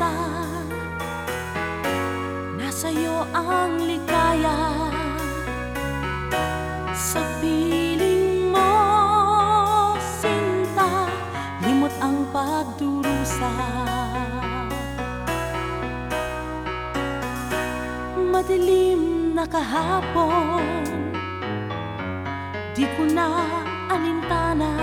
pag-asa Nasa'yo ang ligaya Sa piling mo, sinta. Limot ang pagdurusa. Madilim na kahapon Di ko na alintana.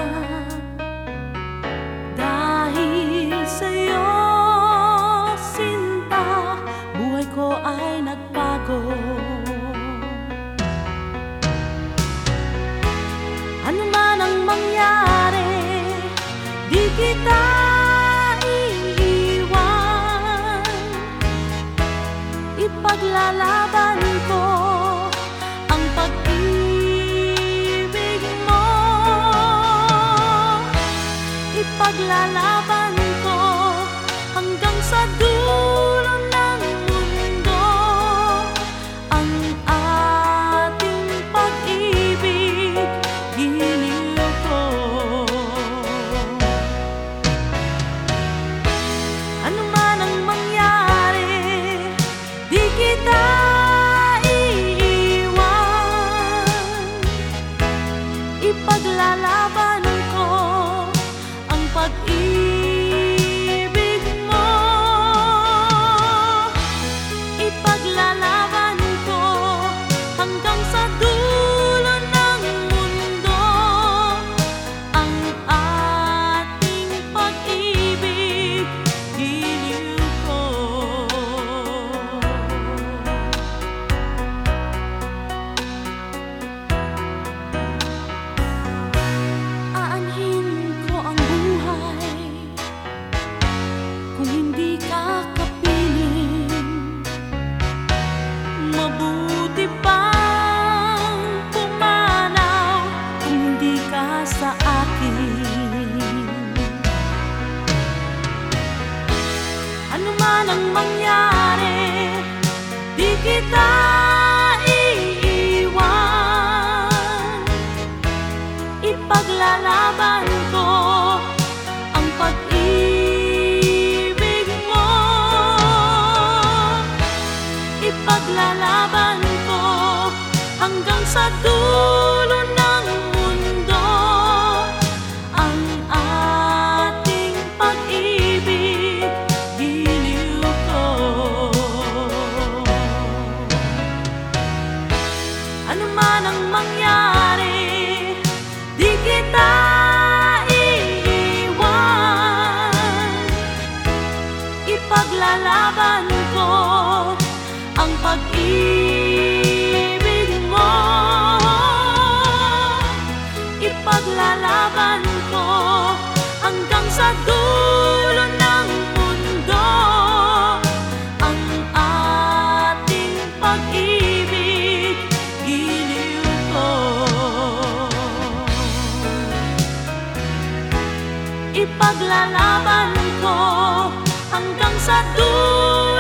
Kita iiwan Ipaglalaban Ipaglalaban ko kita iiwan. Ipaglalaban ko ang pag-ibig mo. Ipaglalaban ko hanggang sa dulo kalaban ko ang pag-ibig mo. Ipaglalaban ko hanggang sa dulo ng mundo. Ang ating pag-ibig giliw ko. Ipaglalaban ko hanggang sa dulo.